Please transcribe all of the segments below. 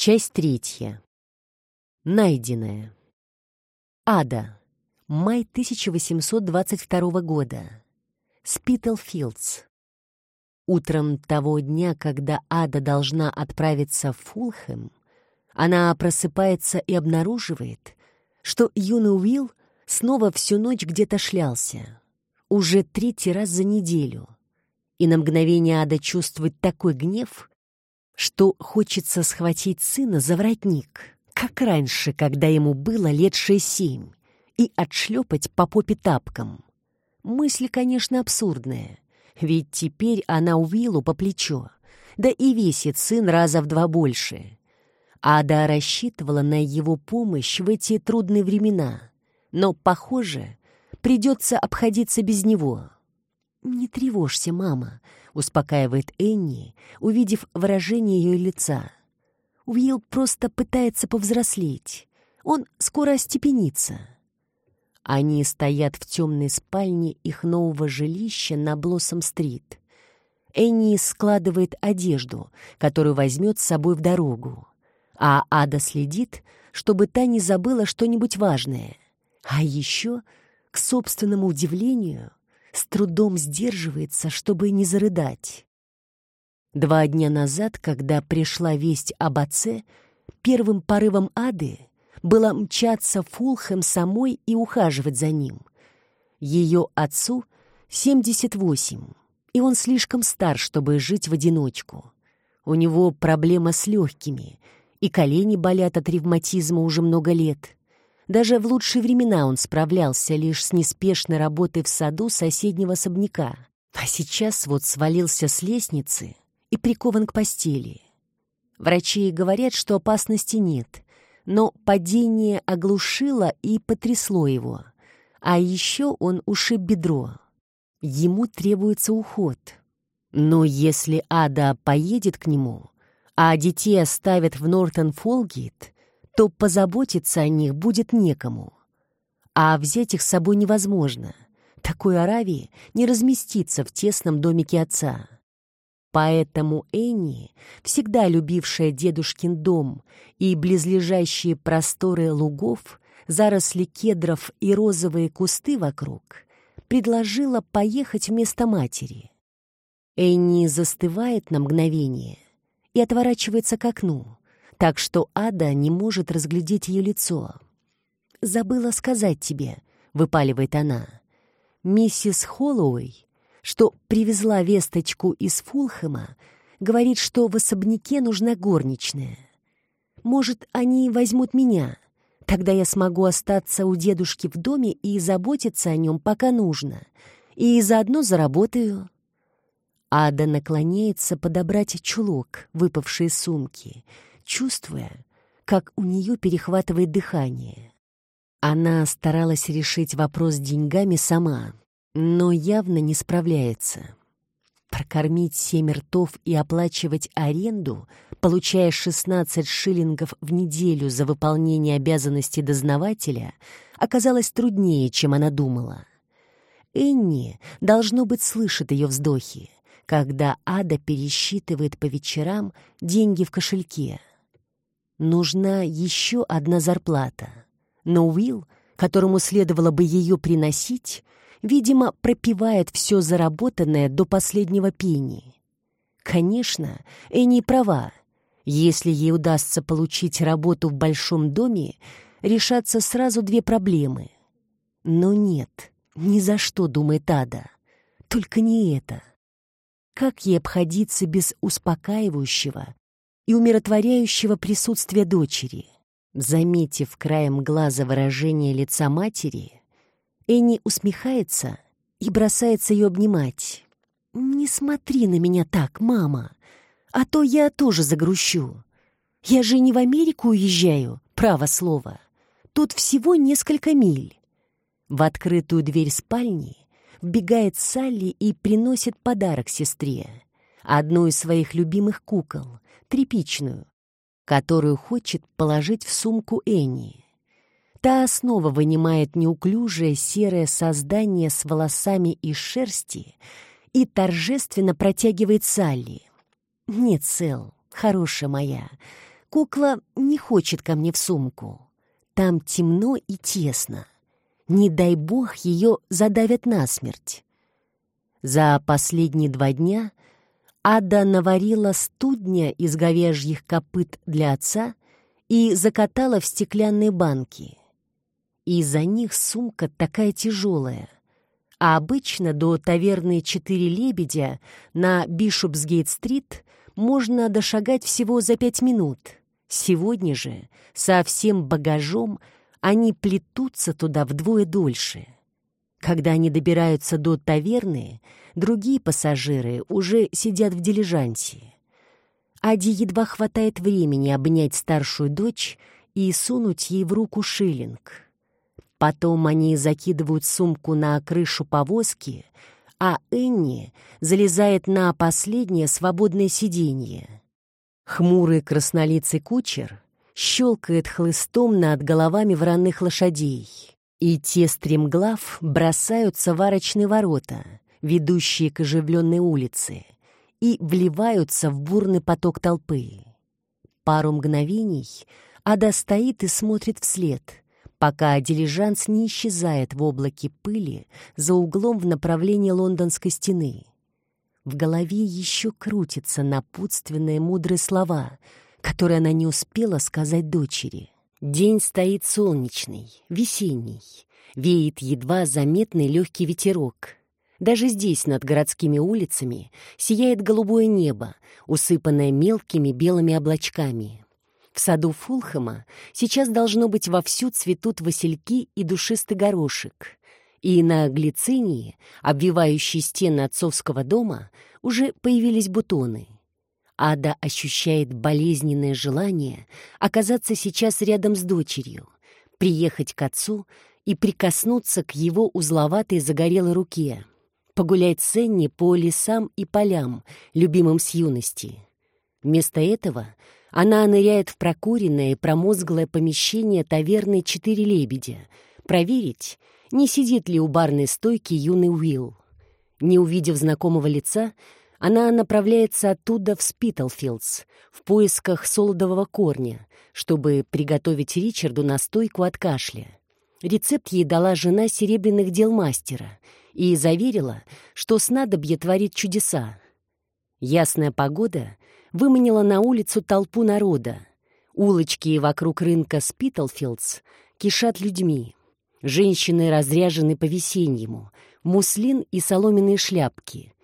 Часть третья. Найденная. Ада. Май 1822 года. Спитлфилдс. Утром того дня, когда Ада должна отправиться в Фулхэм, она просыпается и обнаруживает, что юный Уилл снова всю ночь где-то шлялся. Уже третий раз за неделю. И на мгновение Ада чувствует такой гнев, что хочется схватить сына за воротник, как раньше, когда ему было лет шесть-семь, и отшлепать по попе тапкам. Мысль, конечно, абсурдная, ведь теперь она Уиллу по плечо, да и весит сын раза в два больше. Ада рассчитывала на его помощь в эти трудные времена, но, похоже, придется обходиться без него. «Не тревожься, мама», успокаивает Энни, увидев выражение ее лица. Уилл просто пытается повзрослеть. Он скоро остепенится. Они стоят в темной спальне их нового жилища на Блоссом-стрит. Энни складывает одежду, которую возьмет с собой в дорогу. А Ада следит, чтобы та не забыла что-нибудь важное. А еще, к собственному удивлению, с трудом сдерживается, чтобы не зарыдать. Два дня назад, когда пришла весть об отце, первым порывом Ады было мчаться Фулхэм самой и ухаживать за ним. Ее отцу 78, и он слишком стар, чтобы жить в одиночку. У него проблема с легкими, и колени болят от ревматизма уже много лет. Даже в лучшие времена он справлялся лишь с неспешной работой в саду соседнего особняка. А сейчас вот свалился с лестницы и прикован к постели. Врачи говорят, что опасности нет, но падение оглушило и потрясло его. А еще он ушиб бедро. Ему требуется уход. Но если Ада поедет к нему, а детей оставят в Нортон-Фолгейт, то позаботиться о них будет некому. А взять их с собой невозможно. Такой Аравии не разместится в тесном домике отца. Поэтому Энни, всегда любившая дедушкин дом и близлежащие просторы лугов, заросли кедров и розовые кусты вокруг, предложила поехать вместо матери. Энни застывает на мгновение и отворачивается к окну, так что Ада не может разглядеть ее лицо. «Забыла сказать тебе», — выпаливает она. «Миссис Холлоуэй, что привезла весточку из Фулхэма, говорит, что в особняке нужна горничная. Может, они возьмут меня?» Тогда я смогу остаться у дедушки в доме и заботиться о нем, пока нужно. И заодно заработаю. Ада наклоняется подобрать чулок, выпавший из сумки, чувствуя, как у нее перехватывает дыхание. Она старалась решить вопрос с деньгами сама, но явно не справляется. Прокормить семь ртов и оплачивать аренду, получая 16 шиллингов в неделю за выполнение обязанностей дознавателя, оказалось труднее, чем она думала. Энни, должно быть, слышит ее вздохи, когда Ада пересчитывает по вечерам деньги в кошельке. Нужна еще одна зарплата. Но Уилл, которому следовало бы ее приносить, видимо, пропивает все заработанное до последнего пени. Конечно, Энни права. Если ей удастся получить работу в большом доме, решатся сразу две проблемы. Но нет, ни за что, думает Ада. Только не это. Как ей обходиться без успокаивающего, и умиротворяющего присутствия дочери. Заметив краем глаза выражение лица матери, Энни усмехается и бросается ее обнимать. «Не смотри на меня так, мама, а то я тоже загрущу. Я же не в Америку уезжаю, право слово. Тут всего несколько миль». В открытую дверь спальни вбегает Салли и приносит подарок сестре, одну из своих любимых кукол, тряпичную, которую хочет положить в сумку Энни. Та снова вынимает неуклюжее серое создание с волосами из шерсти и торжественно протягивает Салли. «Нет, Сэл, хорошая моя, Кукла не хочет ко мне в сумку. Там темно и тесно. Не дай бог ее задавят насмерть. За последние два дня Ада наварила студня из говяжьих копыт для отца и закатала в стеклянные банки. И за них сумка такая тяжелая. А обычно до таверны «Четыре лебедя» на Бишопсгейт-стрит можно дошагать всего за пять минут. Сегодня же со всем багажом они плетутся туда вдвое дольше. Когда они добираются до таверны, другие пассажиры уже сидят в дилижансе. Ади едва хватает времени обнять старшую дочь и сунуть ей в руку шиллинг. Потом они закидывают сумку на крышу повозки, а Энни залезает на последнее свободное сиденье. Хмурый краснолицый кучер щелкает хлыстом над головами вранных лошадей, и те стремглав бросаются в арочные ворота, ведущие к оживленной улице, и вливаются в бурный поток толпы. Пару мгновений Ада стоит и смотрит вслед, пока дилижанс не исчезает в облаке пыли за углом в направлении лондонской стены. В голове еще крутятся напутственные мудрые слова, которые она не успела сказать дочери. День стоит солнечный, весенний, веет едва заметный легкий ветерок — даже здесь, над городскими улицами, сияет голубое небо, усыпанное мелкими белыми облачками. В саду Фулхэма сейчас должно быть вовсю цветут васильки и душистый горошек. И на глицинии, обвивающей стены отцовского дома, уже появились бутоны. Ада ощущает болезненное желание оказаться сейчас рядом с дочерью, приехать к отцу и прикоснуться к его узловатой загорелой руке — погулять с Энни по лесам и полям, любимым с юности. Вместо этого она ныряет в прокуренное и промозглое помещение таверны «Четыре лебедя», проверить, не сидит ли у барной стойки юный Уилл. Не увидев знакомого лица, она направляется оттуда в Спитлфилдс в поисках солодового корня, чтобы приготовить Ричарду настойку от кашля. Рецепт ей дала жена серебряных дел мастера — и заверила, что снадобье творит чудеса. Ясная погода выманила на улицу толпу народа. Улочки вокруг рынка Спитлфилдс кишат людьми. Женщины разряжены по-весеннему, муслин и соломенные шляпки.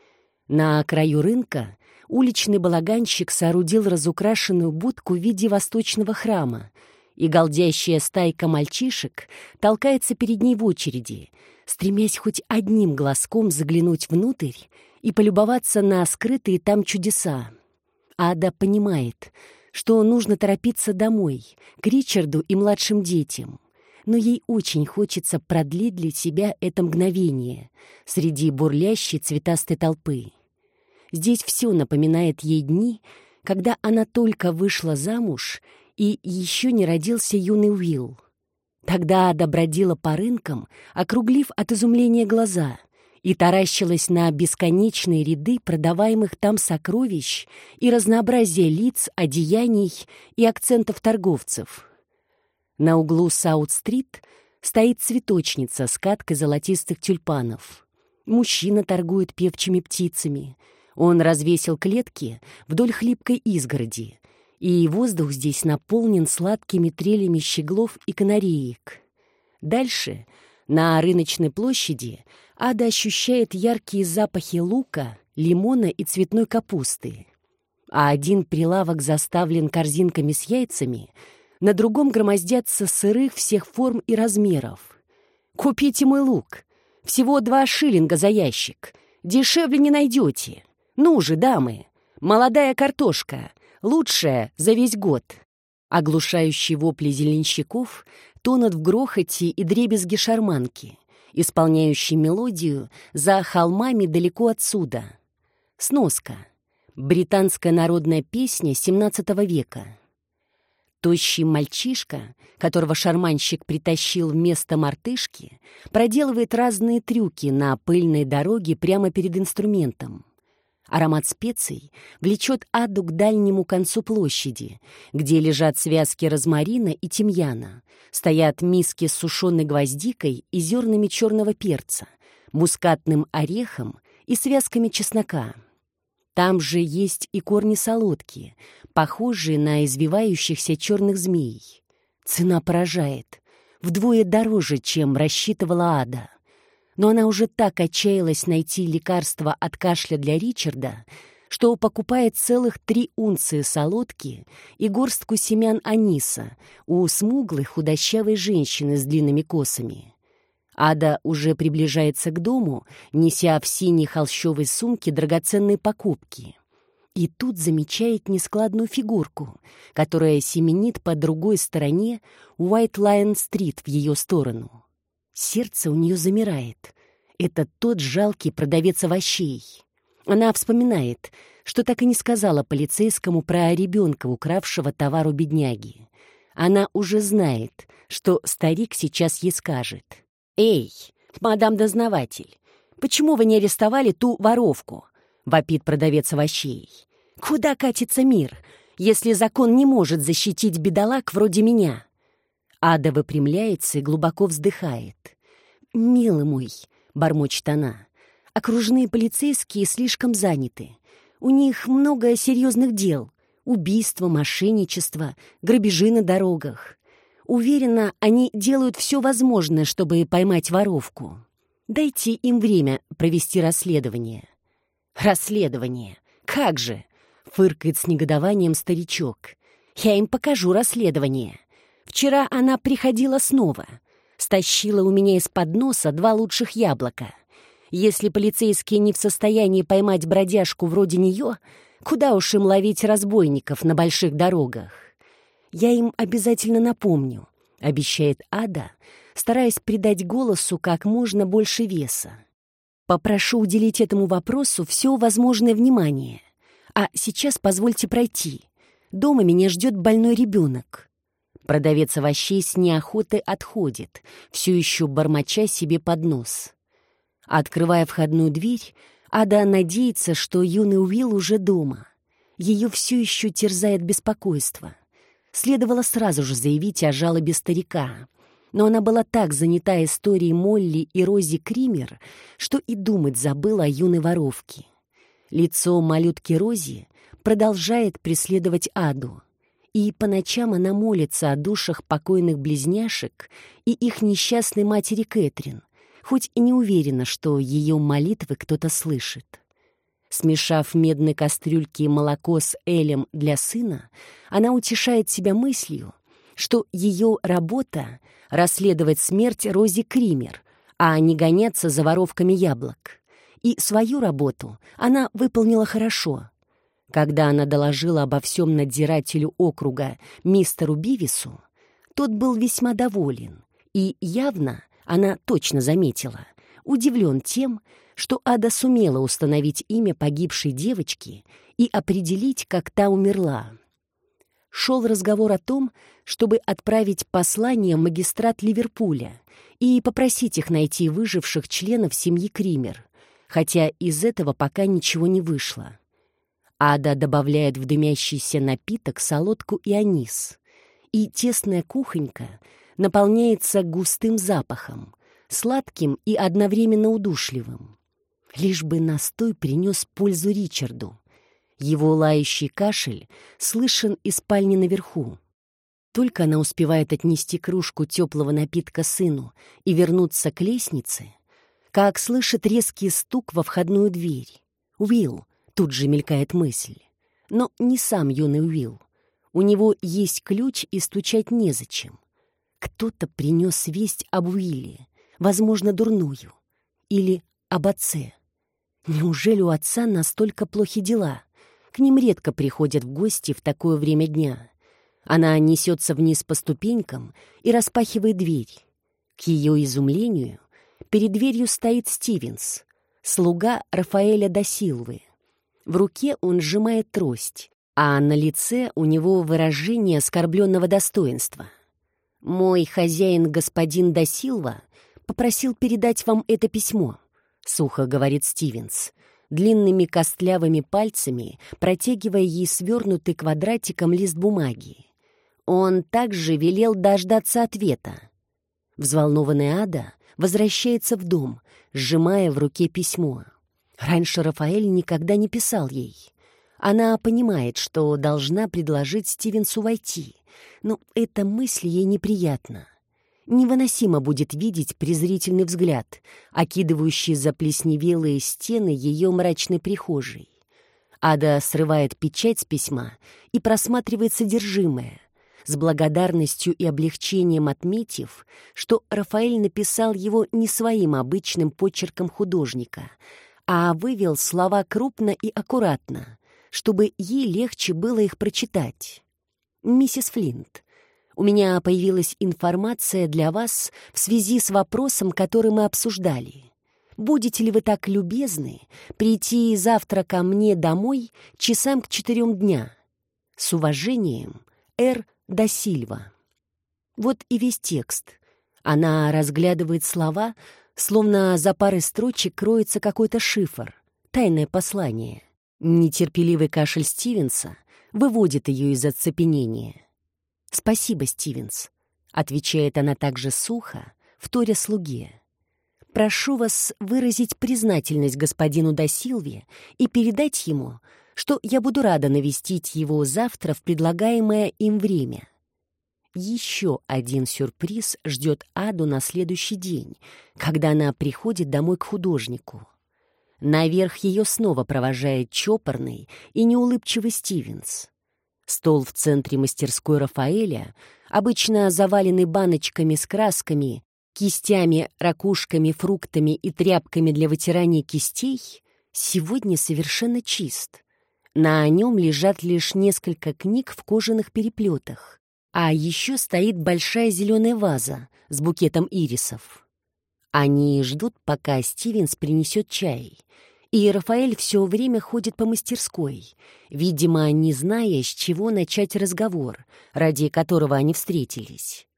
На краю рынка уличный балаганщик соорудил разукрашенную будку в виде восточного храма, и голдящая стайка мальчишек толкается перед ней в очереди, стремясь хоть одним глазком заглянуть внутрь и полюбоваться на скрытые там чудеса. Ада понимает, что нужно торопиться домой, к Ричарду и младшим детям, но ей очень хочется продлить для себя это мгновение среди бурлящей цветастой толпы. Здесь все напоминает ей дни, когда она только вышла замуж и еще не родился юный Уилл. Тогда Ада бродила по рынкам, округлив от изумления глаза, и таращилась на бесконечные ряды продаваемых там сокровищ и разнообразие лиц, одеяний и акцентов торговцев. На углу Саут-стрит стоит цветочница с каткой золотистых тюльпанов. Мужчина торгует певчими птицами. Он развесил клетки вдоль хлипкой изгороди, и воздух здесь наполнен сладкими трелями щеглов и канареек. Дальше, на рыночной площади, Ада ощущает яркие запахи лука, лимона и цветной капусты. А один прилавок заставлен корзинками с яйцами, на другом громоздятся сырых всех форм и размеров. «Купите мой лук! Всего два шиллинга за ящик! Дешевле не найдете! Ну же, дамы! Молодая картошка! Лучшее за весь год. Оглушающие вопли зеленщиков тонут в грохоте и дребезги шарманки, исполняющие мелодию за холмами далеко отсюда. Сноска. Британская народная песня XVII века. Тощий мальчишка, которого шарманщик притащил вместо мартышки, проделывает разные трюки на пыльной дороге прямо перед инструментом. Аромат специй влечет Аду к дальнему концу площади, где лежат связки розмарина и тимьяна, стоят миски с сушеной гвоздикой и зернами черного перца, мускатным орехом и связками чеснока. Там же есть и корни солодки, похожие на извивающихся черных змей. Цена поражает. Вдвое дороже, чем рассчитывала Ада но она уже так отчаялась найти лекарство от кашля для Ричарда, что покупает целых три унции солодки и горстку семян аниса у смуглой худощавой женщины с длинными косами. Ада уже приближается к дому, неся в синей холщовой сумке драгоценные покупки. И тут замечает нескладную фигурку, которая семенит по другой стороне Уайт Лайон-стрит в ее сторону. Сердце у нее замирает. Это тот жалкий продавец овощей. Она вспоминает, что так и не сказала полицейскому про ребенка, укравшего товар у бедняги. Она уже знает, что старик сейчас ей скажет. «Эй, мадам дознаватель, почему вы не арестовали ту воровку?» — вопит продавец овощей. «Куда катится мир, если закон не может защитить бедолаг вроде меня?» Ада выпрямляется и глубоко вздыхает. «Милый мой», — бормочет она, — «окружные полицейские слишком заняты. У них много серьезных дел. Убийства, мошенничество, грабежи на дорогах. Уверена, они делают все возможное, чтобы поймать воровку. Дайте им время провести расследование». «Расследование? Как же?» — фыркает с негодованием старичок. «Я им покажу расследование». Вчера она приходила снова. Стащила у меня из-под носа два лучших яблока. Если полицейские не в состоянии поймать бродяжку вроде нее, куда уж им ловить разбойников на больших дорогах? Я им обязательно напомню, обещает Ада, стараясь придать голосу как можно больше веса. Попрошу уделить этому вопросу все возможное внимание. А сейчас позвольте пройти. Дома меня ждет больной ребенок. Продавец овощей с неохотой отходит, все еще бормоча себе под нос. Открывая входную дверь, Ада надеется, что юный Уилл уже дома. Ее все еще терзает беспокойство. Следовало сразу же заявить о жалобе старика, но она была так занята историей Молли и Рози Кример, что и думать забыла о юной воровке. Лицо малютки Рози продолжает преследовать Аду — и по ночам она молится о душах покойных близняшек и их несчастной матери Кэтрин, хоть и не уверена, что ее молитвы кто-то слышит. Смешав медной кастрюльке молоко с элем для сына, она утешает себя мыслью, что ее работа — расследовать смерть Рози Кример, а не гоняться за воровками яблок. И свою работу она выполнила хорошо — когда она доложила обо всем надзирателю округа мистеру Бивису, тот был весьма доволен, и явно, она точно заметила, удивлен тем, что Ада сумела установить имя погибшей девочки и определить, как та умерла. Шел разговор о том, чтобы отправить послание магистрат Ливерпуля и попросить их найти выживших членов семьи Кример, хотя из этого пока ничего не вышло. Ада добавляет в дымящийся напиток солодку и анис. И тесная кухонька наполняется густым запахом, сладким и одновременно удушливым. Лишь бы настой принес пользу Ричарду. Его лающий кашель слышен из спальни наверху. Только она успевает отнести кружку теплого напитка сыну и вернуться к лестнице, как слышит резкий стук во входную дверь. Уилл, Тут же мелькает мысль. Но не сам юный Уилл. У него есть ключ, и стучать незачем. Кто-то принес весть об Уилле, возможно, дурную. Или об отце. Неужели у отца настолько плохи дела? К ним редко приходят в гости в такое время дня. Она несется вниз по ступенькам и распахивает дверь. К ее изумлению перед дверью стоит Стивенс, слуга Рафаэля Досилвы. В руке он сжимает трость, а на лице у него выражение оскорбленного достоинства. «Мой хозяин, господин Досилва, попросил передать вам это письмо», — сухо говорит Стивенс. длинными костлявыми пальцами протягивая ей свернутый квадратиком лист бумаги. Он также велел дождаться ответа. Взволнованная Ада возвращается в дом, сжимая в руке письмо. Раньше Рафаэль никогда не писал ей. Она понимает, что должна предложить Стивенсу войти, но эта мысль ей неприятна. Невыносимо будет видеть презрительный взгляд, окидывающий заплесневелые стены ее мрачной прихожей. Ада срывает печать с письма и просматривает содержимое, с благодарностью и облегчением отметив, что Рафаэль написал его не своим обычным почерком художника, а вывел слова крупно и аккуратно, чтобы ей легче было их прочитать. «Миссис Флинт, у меня появилась информация для вас в связи с вопросом, который мы обсуждали. Будете ли вы так любезны прийти завтра ко мне домой часам к четырем дня? С уважением, Р. да Сильва. Вот и весь текст. Она разглядывает слова, словно за парой строчек кроется какой-то шифр, тайное послание. Нетерпеливый кашель Стивенса выводит ее из оцепенения. «Спасибо, Стивенс», — отвечает она также сухо, вторя слуге. «Прошу вас выразить признательность господину Досилве и передать ему, что я буду рада навестить его завтра в предлагаемое им время». Еще один сюрприз ждет Аду на следующий день, когда она приходит домой к художнику. Наверх ее снова провожает чопорный и неулыбчивый Стивенс. Стол в центре мастерской Рафаэля, обычно заваленный баночками с красками, кистями, ракушками, фруктами и тряпками для вытирания кистей, сегодня совершенно чист. На нем лежат лишь несколько книг в кожаных переплетах, а еще стоит большая зеленая ваза с букетом ирисов. Они ждут, пока Стивенс принесет чай — и Рафаэль все время ходит по мастерской, видимо, не зная, с чего начать разговор, ради которого они встретились.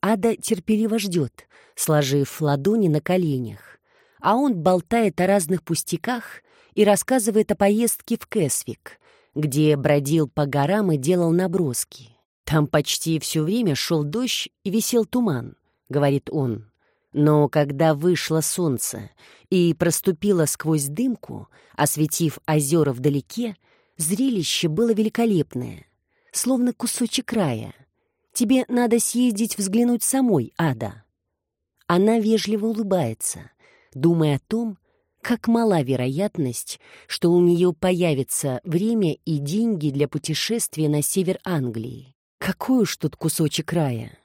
Ада терпеливо ждет, сложив ладони на коленях, а он болтает о разных пустяках и рассказывает о поездке в Кэсвик, где бродил по горам и делал наброски. Там почти все время шел дождь и висел туман, говорит он. Но когда вышло солнце и проступило сквозь дымку, осветив озера вдалеке, зрелище было великолепное, словно кусочек края. Тебе надо съездить взглянуть самой, Ада. Она вежливо улыбается, думая о том, как мала вероятность, что у нее появится время и деньги для путешествия на север Англии. Какой уж тут кусочек края!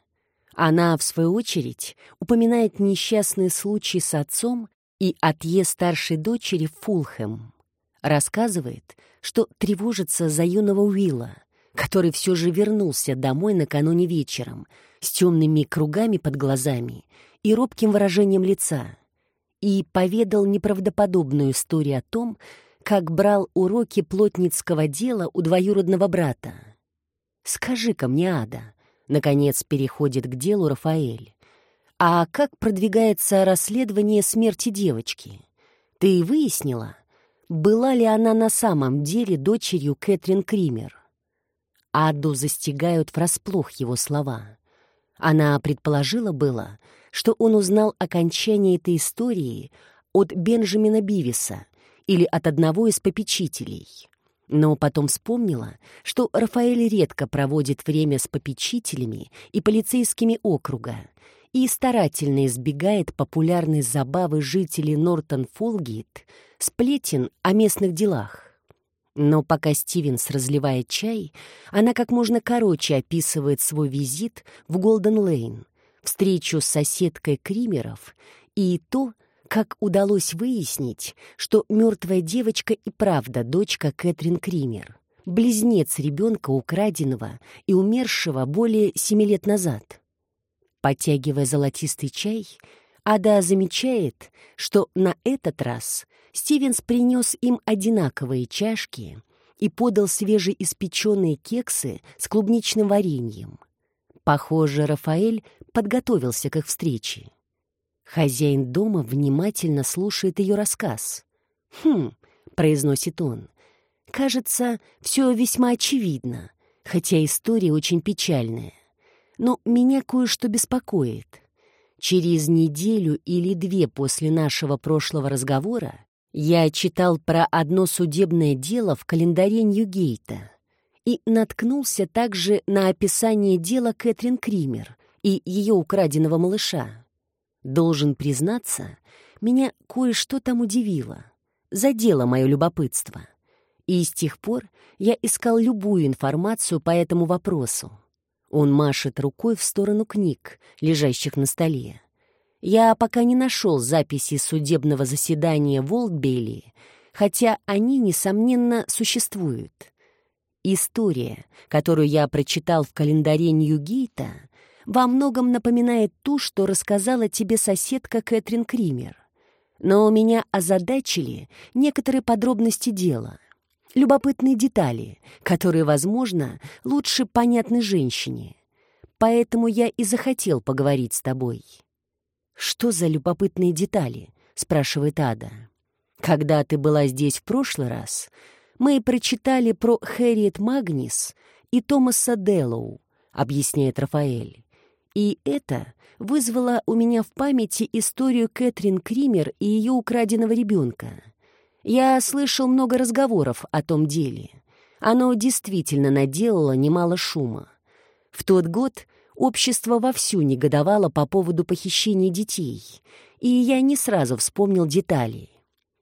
Она, в свою очередь, упоминает несчастный случай с отцом и отъезд старшей дочери в Фулхэм. Рассказывает, что тревожится за юного Уилла, который все же вернулся домой накануне вечером с темными кругами под глазами и робким выражением лица, и поведал неправдоподобную историю о том, как брал уроки плотницкого дела у двоюродного брата. «Скажи-ка мне, Ада, Наконец переходит к делу Рафаэль. «А как продвигается расследование смерти девочки? Ты выяснила, была ли она на самом деле дочерью Кэтрин Кример?» Аду застигают врасплох его слова. Она предположила было, что он узнал окончание этой истории от Бенджамина Бивиса или от одного из попечителей. Но потом вспомнила, что Рафаэль редко проводит время с попечителями и полицейскими округа и старательно избегает популярной забавы жителей Нортон-Фолгейт сплетен о местных делах. Но пока Стивенс разливает чай, она как можно короче описывает свой визит в Голден-Лейн, встречу с соседкой Кримеров и то, как удалось выяснить, что мертвая девочка и правда дочка Кэтрин Кример, близнец ребенка, украденного и умершего более семи лет назад. Подтягивая золотистый чай, Ада замечает, что на этот раз Стивенс принес им одинаковые чашки и подал свежеиспеченные кексы с клубничным вареньем. Похоже, Рафаэль подготовился к их встрече. Хозяин дома внимательно слушает ее рассказ. Хм, произносит он. «Кажется, все весьма очевидно, хотя история очень печальная. Но меня кое-что беспокоит. Через неделю или две после нашего прошлого разговора я читал про одно судебное дело в календаре Ньюгейта и наткнулся также на описание дела Кэтрин Кример и ее украденного малыша. Должен признаться, меня кое-что там удивило, задело мое любопытство. И с тех пор я искал любую информацию по этому вопросу. Он машет рукой в сторону книг, лежащих на столе. Я пока не нашел записи судебного заседания в Олдбейли, хотя они, несомненно, существуют. История, которую я прочитал в календаре Ньюгейта, во многом напоминает ту, что рассказала тебе соседка Кэтрин Кример. Но меня озадачили некоторые подробности дела — любопытные детали, которые, возможно, лучше понятны женщине. Поэтому я и захотел поговорить с тобой. «Что за любопытные детали?» — спрашивает Ада. «Когда ты была здесь в прошлый раз, мы прочитали про Хэрриет Магнис и Томаса Деллоу», — объясняет Рафаэль. «И это вызвало у меня в памяти историю Кэтрин Кример и ее украденного ребенка. Я слышал много разговоров о том деле. Оно действительно наделало немало шума. В тот год общество вовсю негодовало по поводу похищения детей, и я не сразу вспомнил детали.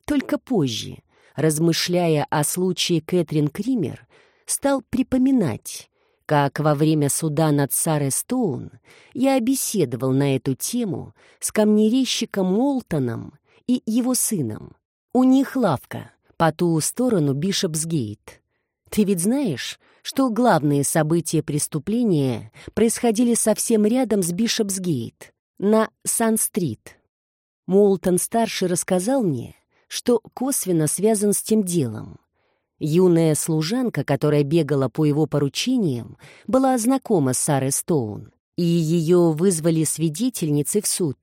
Только позже, размышляя о случае Кэтрин Кример, стал припоминать, как во время суда над Сарой Стоун я беседовал на эту тему с камнерезчиком Молтоном и его сыном, у них лавка по ту сторону Бишопсгейт. Ты ведь знаешь, что главные события преступления происходили совсем рядом с Бишопсгейт, на Сан-стрит. Молтон-старший рассказал мне, что косвенно связан с тем делом. Юная служанка, которая бегала по его поручениям, была знакома с Сарой Стоун, и ее вызвали свидетельницей в суд.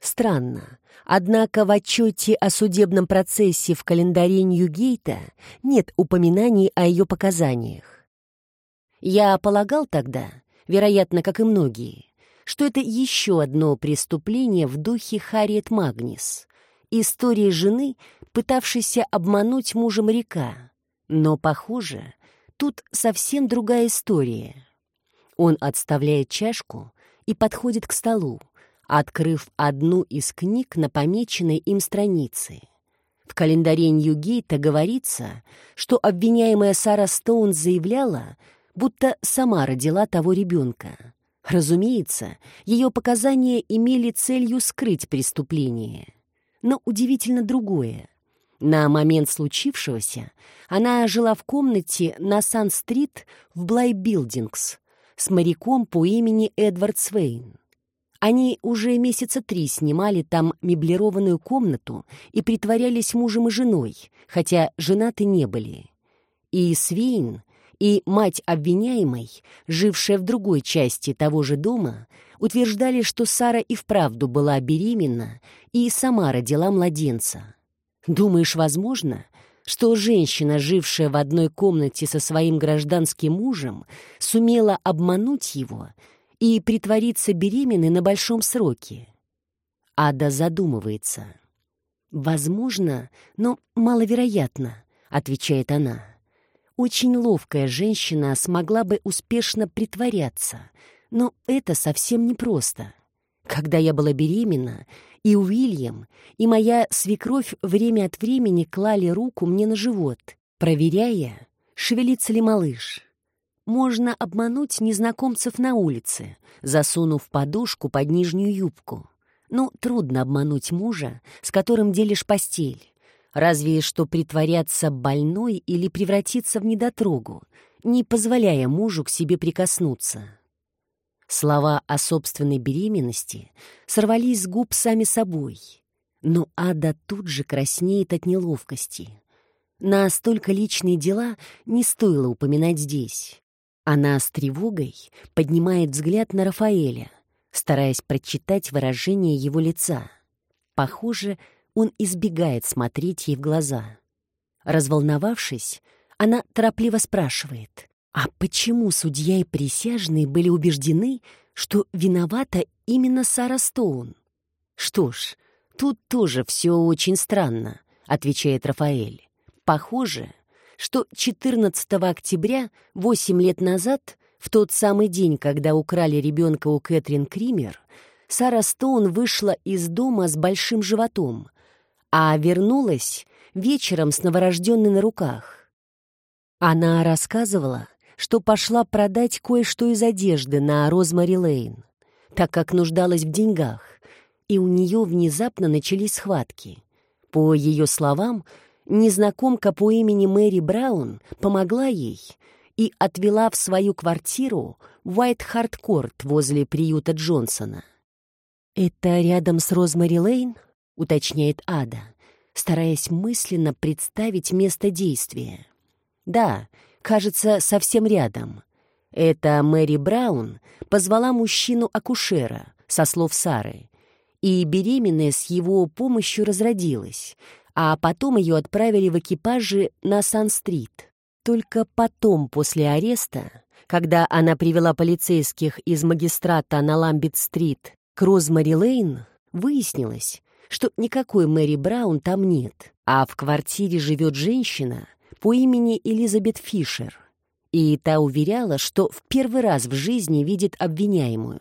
Странно, Однако в отчете о судебном процессе в календаре Ньюгейта нет упоминаний о ее показаниях. Я полагал тогда, вероятно, как и многие, что это еще одно преступление в духе Харриет Магнис, истории жены, пытавшейся обмануть мужа моряка. Но, похоже, тут совсем другая история. Он отставляет чашку и подходит к столу открыв одну из книг на помеченной им странице. В календаре Ньюгейта говорится, что обвиняемая Сара Стоун заявляла, будто сама родила того ребенка. Разумеется, ее показания имели целью скрыть преступление. Но удивительно другое. На момент случившегося она жила в комнате на Сан-стрит в Блай-Билдингс с моряком по имени Эдвард Свейн. Они уже месяца три снимали там меблированную комнату и притворялись мужем и женой, хотя женаты не были. И Свейн, и мать обвиняемой, жившая в другой части того же дома, утверждали, что Сара и вправду была беременна и сама родила младенца. Думаешь, возможно, что женщина, жившая в одной комнате со своим гражданским мужем, сумела обмануть его и притвориться беременной на большом сроке. Ада задумывается. «Возможно, но маловероятно», — отвечает она. «Очень ловкая женщина смогла бы успешно притворяться, но это совсем непросто. Когда я была беременна, и Уильям, и моя свекровь время от времени клали руку мне на живот, проверяя, шевелится ли малыш можно обмануть незнакомцев на улице, засунув подушку под нижнюю юбку. Ну, трудно обмануть мужа, с которым делишь постель. Разве что притворяться больной или превратиться в недотрогу, не позволяя мужу к себе прикоснуться. Слова о собственной беременности сорвались с губ сами собой. Но Ада тут же краснеет от неловкости. На столько личные дела не стоило упоминать здесь. Она с тревогой поднимает взгляд на Рафаэля, стараясь прочитать выражение его лица. Похоже, он избегает смотреть ей в глаза. Разволновавшись, она торопливо спрашивает, а почему судья и присяжные были убеждены, что виновата именно Сара Стоун? Что ж, тут тоже все очень странно, отвечает Рафаэль. Похоже, что 14 октября, 8 лет назад, в тот самый день, когда украли ребенка у Кэтрин Кример, Сара Стоун вышла из дома с большим животом, а вернулась вечером с новорожденной на руках. Она рассказывала, что пошла продать кое-что из одежды на Розмари Лейн, так как нуждалась в деньгах, и у нее внезапно начались схватки. По ее словам, незнакомка по имени Мэри Браун помогла ей и отвела в свою квартиру Уайт-Харт-Корт возле приюта Джонсона. «Это рядом с Розмари Лейн?» — уточняет Ада, стараясь мысленно представить место действия. «Да, кажется, совсем рядом. Это Мэри Браун позвала мужчину-акушера, со слов Сары, и беременная с его помощью разродилась, а потом ее отправили в экипаже на Сан-стрит. Только потом, после ареста, когда она привела полицейских из магистрата на Ламбит-стрит к Розмари Лейн, выяснилось, что никакой Мэри Браун там нет, а в квартире живет женщина по имени Элизабет Фишер. И та уверяла, что в первый раз в жизни видит обвиняемую.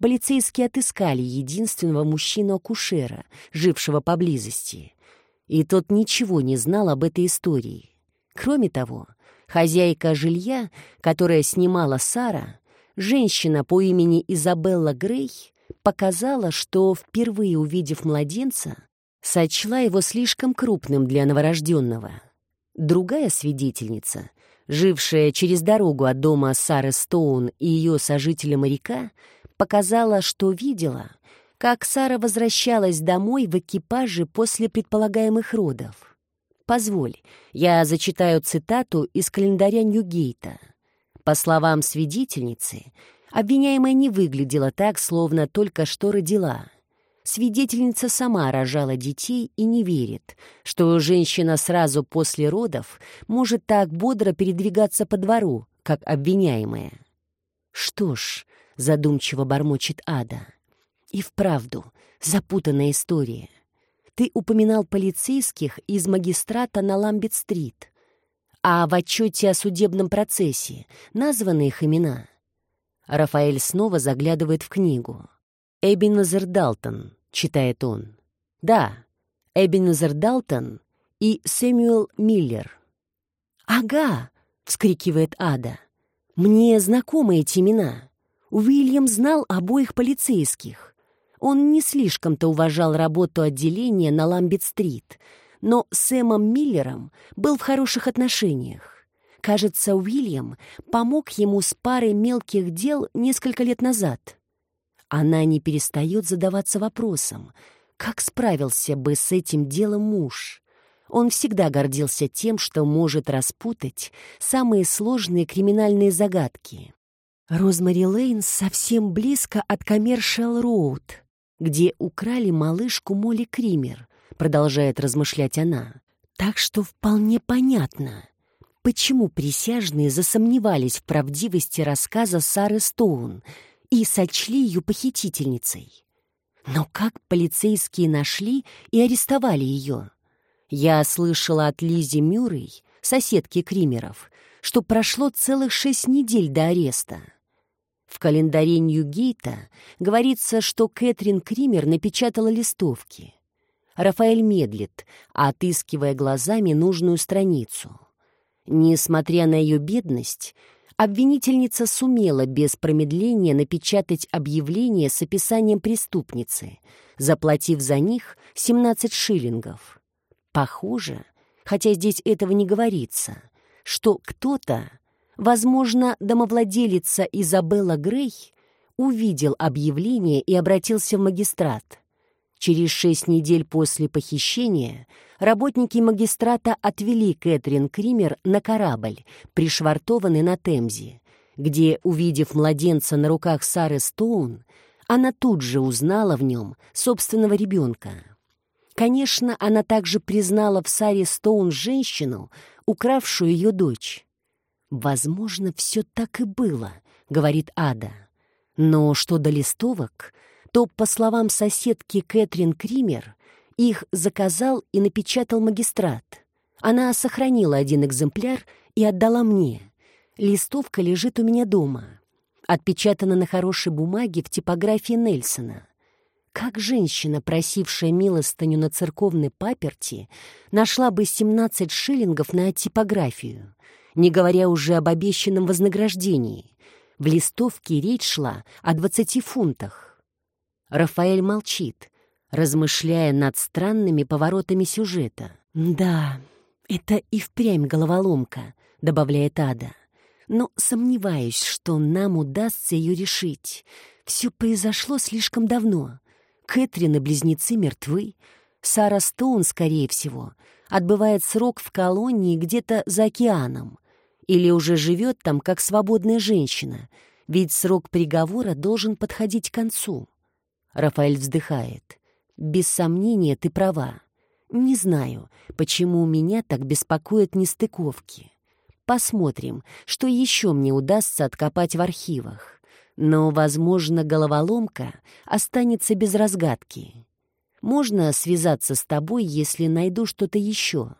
Полицейские отыскали единственного мужчину-акушера, жившего поблизости, и тот ничего не знал об этой истории. Кроме того, хозяйка жилья, которая снимала Сара, женщина по имени Изабелла Грей, показала, что, впервые увидев младенца, сочла его слишком крупным для новорожденного. Другая свидетельница, жившая через дорогу от дома Сары Стоун и ее сожителя-моряка, показала, что видела, как Сара возвращалась домой в экипаже после предполагаемых родов. Позволь, я зачитаю цитату из календаря Ньюгейта. По словам свидетельницы, обвиняемая не выглядела так, словно только что родила. Свидетельница сама рожала детей и не верит, что женщина сразу после родов может так бодро передвигаться по двору, как обвиняемая. Что ж, задумчиво бормочет Ада. И вправду, запутанная история. Ты упоминал полицейских из магистрата на Ламбет-стрит. А в отчете о судебном процессе названы их имена. Рафаэль снова заглядывает в книгу. «Эбинезер Далтон», — читает он. «Да, Эбинезер Далтон и Сэмюэл Миллер». «Ага!» — вскрикивает Ада. «Мне знакомы эти имена. Уильям знал обоих полицейских. Он не слишком-то уважал работу отделения на Ламбет-стрит, но с Сэмом Миллером был в хороших отношениях. Кажется, Уильям помог ему с парой мелких дел несколько лет назад. Она не перестает задаваться вопросом, как справился бы с этим делом муж. Он всегда гордился тем, что может распутать самые сложные криминальные загадки. Розмари Лейн совсем близко от Коммершал Роуд, где украли малышку Молли Кример, продолжает размышлять она. Так что вполне понятно, почему присяжные засомневались в правдивости рассказа Сары Стоун и сочли ее похитительницей. Но как полицейские нашли и арестовали ее? Я слышала от Лизи Мюррей, соседки Кримеров, что прошло целых шесть недель до ареста. В календаре Ньюгейта говорится, что Кэтрин Кример напечатала листовки. Рафаэль медлит, отыскивая глазами нужную страницу. Несмотря на ее бедность, обвинительница сумела без промедления напечатать объявление с описанием преступницы, заплатив за них 17 шиллингов. Похоже, хотя здесь этого не говорится, что кто-то Возможно, домовладелица Изабелла Грей увидел объявление и обратился в магистрат. Через шесть недель после похищения работники магистрата отвели Кэтрин Кример на корабль, пришвартованный на Темзе, где, увидев младенца на руках Сары Стоун, она тут же узнала в нем собственного ребенка. Конечно, она также признала в Саре Стоун женщину, укравшую ее дочь. «Возможно, все так и было», — говорит Ада. Но что до листовок, то, по словам соседки Кэтрин Кример, их заказал и напечатал магистрат. Она сохранила один экземпляр и отдала мне. Листовка лежит у меня дома. Отпечатана на хорошей бумаге в типографии Нельсона. Как женщина, просившая милостыню на церковной паперти, нашла бы 17 шиллингов на типографию, не говоря уже об обещанном вознаграждении. В листовке речь шла о 20 фунтах. Рафаэль молчит, размышляя над странными поворотами сюжета. «Да, это и впрямь головоломка», — добавляет Ада. «Но сомневаюсь, что нам удастся ее решить. Все произошло слишком давно. Кэтрин и близнецы мертвы. Сара Стоун, скорее всего, отбывает срок в колонии где-то за океаном. Или уже живет там как свободная женщина, ведь срок приговора должен подходить к концу. Рафаэль вздыхает. «Без сомнения, ты права. Не знаю, почему меня так беспокоят нестыковки. Посмотрим, что еще мне удастся откопать в архивах. Но, возможно, головоломка останется без разгадки. Можно связаться с тобой, если найду что-то еще.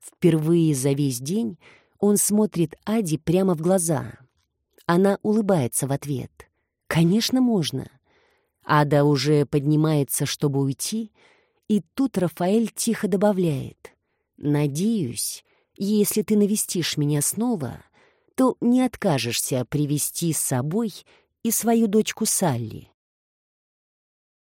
Впервые за весь день он смотрит Ади прямо в глаза. Она улыбается в ответ. «Конечно, можно». Ада уже поднимается, чтобы уйти, и тут Рафаэль тихо добавляет. «Надеюсь, если ты навестишь меня снова, то не откажешься привести с собой и свою дочку Салли.